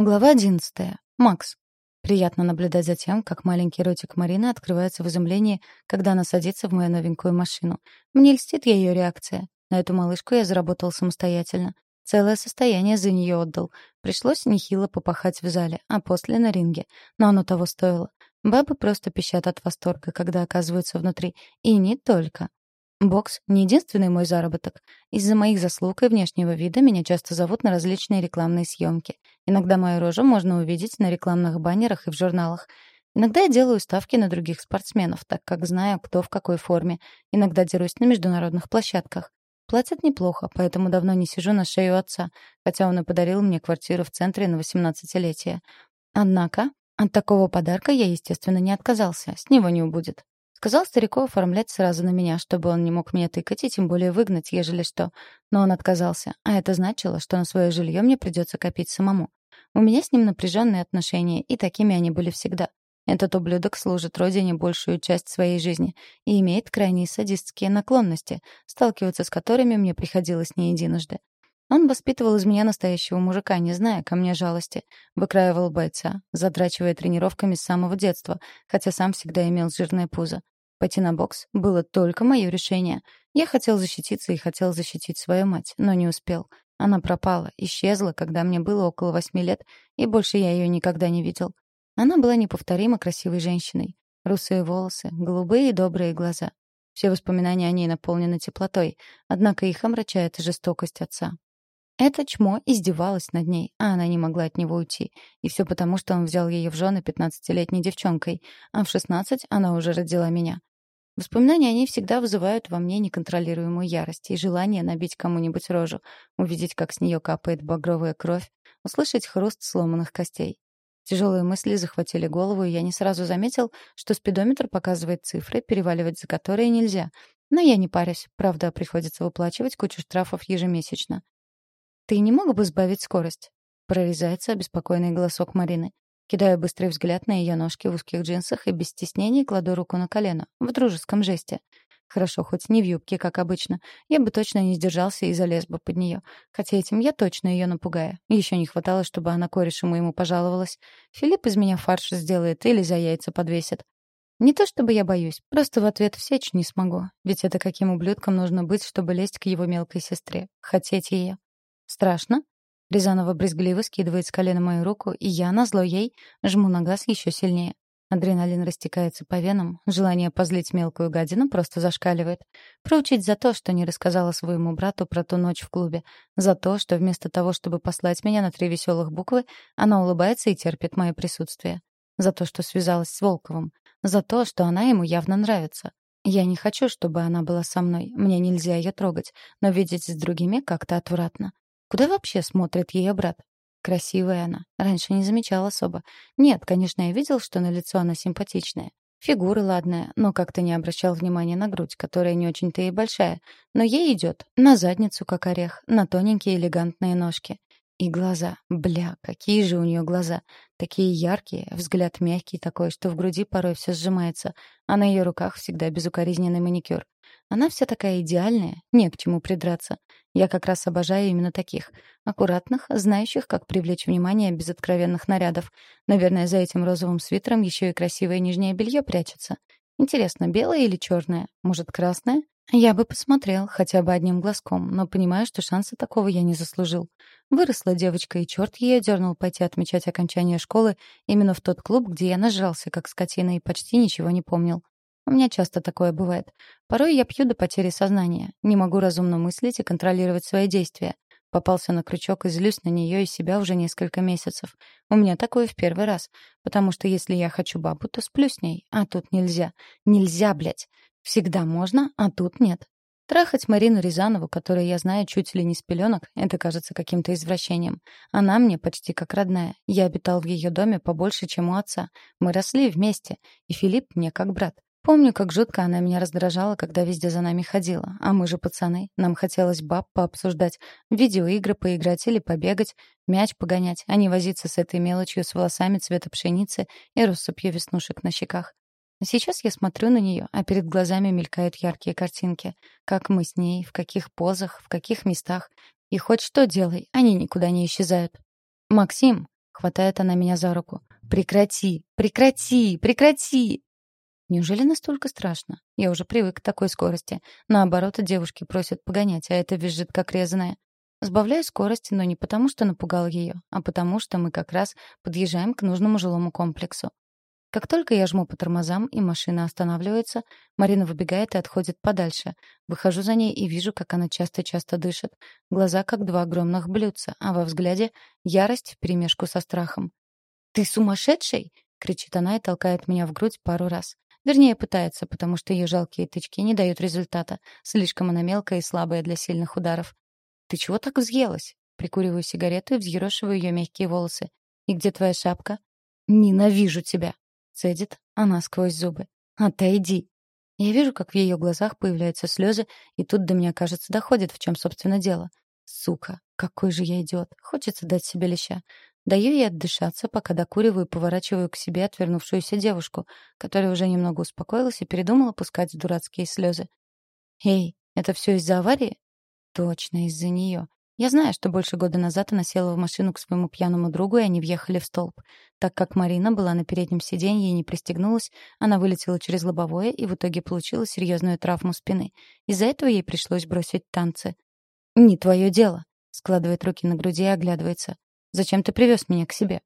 Глава одиннадцатая. Макс. Приятно наблюдать за тем, как маленький ротик Марины открывается в изумлении, когда она садится в мою новенькую машину. Мне льстит ее реакция. На эту малышку я заработал самостоятельно. Целое состояние за нее отдал. Пришлось нехило попахать в зале, а после на ринге. Но оно того стоило. Бабы просто пищат от восторга, когда оказываются внутри. И не только. Бокс — не единственный мой заработок. Из-за моих заслуг и внешнего вида меня часто зовут на различные рекламные съемки. Иногда мою рожу можно увидеть на рекламных баннерах и в журналах. Иногда я делаю ставки на других спортсменов, так как знаю, кто в какой форме. Иногда дерусь на международных площадках. Платят неплохо, поэтому давно не сижу на шею отца, хотя он и подарил мне квартиру в центре на 18-летие. Однако от такого подарка я, естественно, не отказался, с него не убудет. Сказал старику оформлять сразу на меня, чтобы он не мог меня тыкать и тем более выгнать, ежели что. Но он отказался, а это значило, что на свое жилье мне придется копить самому. У меня с ним напряженные отношения, и такими они были всегда. Этот ублюдок служит родине большую часть своей жизни и имеет крайние садистские наклонности, сталкиваться с которыми мне приходилось не единожды. Он воспитывал из меня настоящего мужика, не зная ко мне жалости. Выкраивал бойца, задрачивая тренировками с самого детства, хотя сам всегда имел жирное пузо. Пойти на бокс было только мое решение. Я хотел защититься и хотел защитить свою мать, но не успел. Она пропала, исчезла, когда мне было около восьми лет, и больше я ее никогда не видел. Она была неповторимо красивой женщиной. Русые волосы, голубые и добрые глаза. Все воспоминания о ней наполнены теплотой, однако их омрачает жестокость отца. Это чмо издевалось над ней, а она не могла от него уйти. И все потому, что он взял ее в жены пятнадцатилетней девчонкой, а в шестнадцать она уже родила меня. Воспоминания о ней всегда вызывают во мне неконтролируемую ярость и желание набить кому-нибудь рожу, увидеть, как с нее капает багровая кровь, услышать хруст сломанных костей. Тяжелые мысли захватили голову, и я не сразу заметил, что спидометр показывает цифры, переваливать за которые нельзя. Но я не парюсь, правда, приходится выплачивать кучу штрафов ежемесячно. «Ты не мог бы сбавить скорость?» Прорезается обеспокоенный голосок Марины. Кидаю быстрый взгляд на ее ножки в узких джинсах и без стеснения кладу руку на колено, в дружеском жесте. Хорошо, хоть не в юбке, как обычно. Я бы точно не сдержался и залез бы под нее. Хотя этим я точно ее напугаю. Еще не хватало, чтобы она корешу моему пожаловалась. Филипп из меня фарш сделает или за яйца подвесит. Не то чтобы я боюсь, просто в ответ всечь не смогу. Ведь это каким ублюдком нужно быть, чтобы лезть к его мелкой сестре. Хотеть ее. Страшно? Рязанова брезгливо скидывает с колена мою руку, и я, назло ей, жму на газ еще сильнее. Адреналин растекается по венам, желание позлить мелкую гадину просто зашкаливает. Проучить за то, что не рассказала своему брату про ту ночь в клубе. За то, что вместо того, чтобы послать меня на три веселых буквы, она улыбается и терпит мое присутствие. За то, что связалась с Волковым. За то, что она ему явно нравится. Я не хочу, чтобы она была со мной. Мне нельзя ее трогать. Но видеть с другими как-то отвратно. Куда вообще смотрит ее брат? Красивая она. Раньше не замечал особо. Нет, конечно, я видел, что на лицо она симпатичная. Фигура ладная, но как-то не обращал внимания на грудь, которая не очень-то и большая. Но ей идет на задницу, как орех, на тоненькие элегантные ножки. И глаза. Бля, какие же у нее глаза. Такие яркие, взгляд мягкий такой, что в груди порой все сжимается, а на ее руках всегда безукоризненный маникюр. Она вся такая идеальная, не к чему придраться. Я как раз обожаю именно таких. Аккуратных, знающих, как привлечь внимание без откровенных нарядов. Наверное, за этим розовым свитером еще и красивое нижнее белье прячется. Интересно, белое или черное? Может, красное? Я бы посмотрел, хотя бы одним глазком, но понимаю, что шанса такого я не заслужил. Выросла девочка, и черт ее дернул пойти отмечать окончание школы именно в тот клуб, где я нажрался, как скотина, и почти ничего не помнил. У меня часто такое бывает. Порой я пью до потери сознания, не могу разумно мыслить и контролировать свои действия. Попался на крючок и злюсь на нее и себя уже несколько месяцев. У меня такое в первый раз. Потому что если я хочу бабу, то сплю с ней. А тут нельзя. Нельзя, блядь. Всегда можно, а тут нет. Трахать Марину Рязанову, которую я знаю чуть ли не с пеленок, это кажется каким-то извращением. Она мне почти как родная. Я обитал в ее доме побольше, чем у отца. Мы росли вместе, и Филипп мне как брат. Помню, как жутко она меня раздражала, когда везде за нами ходила. А мы же пацаны. Нам хотелось баб пообсуждать, видеоигры поиграть или побегать, мяч погонять, а не возиться с этой мелочью с волосами цвета пшеницы и россыпью веснушек на щеках. Сейчас я смотрю на нее, а перед глазами мелькают яркие картинки. Как мы с ней, в каких позах, в каких местах. И хоть что делай, они никуда не исчезают. «Максим!» Хватает она меня за руку. «Прекрати! Прекрати! Прекрати!» Неужели настолько страшно? Я уже привык к такой скорости. Наоборот, девушки просят погонять, а это визжит как резаная. Сбавляю скорость, но не потому, что напугал ее, а потому, что мы как раз подъезжаем к нужному жилому комплексу. Как только я жму по тормозам, и машина останавливается, Марина выбегает и отходит подальше. Выхожу за ней и вижу, как она часто-часто дышит. Глаза как два огромных блюдца, а во взгляде ярость вперемешку со страхом. «Ты сумасшедший?» — кричит она и толкает меня в грудь пару раз. Вернее, пытается, потому что ее жалкие тычки не дают результата. Слишком она мелкая и слабая для сильных ударов. «Ты чего так взъелась?» Прикуриваю сигарету и взъерошиваю ее мягкие волосы. «И где твоя шапка?» «Ненавижу тебя!» Цедит она сквозь зубы. «Отойди!» Я вижу, как в ее глазах появляются слезы, и тут до меня, кажется, доходит, в чем, собственно, дело. Сука, какой же я идиот. Хочется дать себе леща. Даю ей отдышаться, пока докуриваю и поворачиваю к себе отвернувшуюся девушку, которая уже немного успокоилась и передумала пускать дурацкие слезы. «Эй, это все из-за аварии?» «Точно, из-за нее. Я знаю, что больше года назад она села в машину к своему пьяному другу, и они въехали в столб. Так как Марина была на переднем сиденье и не пристегнулась, она вылетела через лобовое и в итоге получила серьезную травму спины. Из-за этого ей пришлось бросить танцы. «Не твое дело», — складывает руки на груди и оглядывается. «Зачем ты привез меня к себе?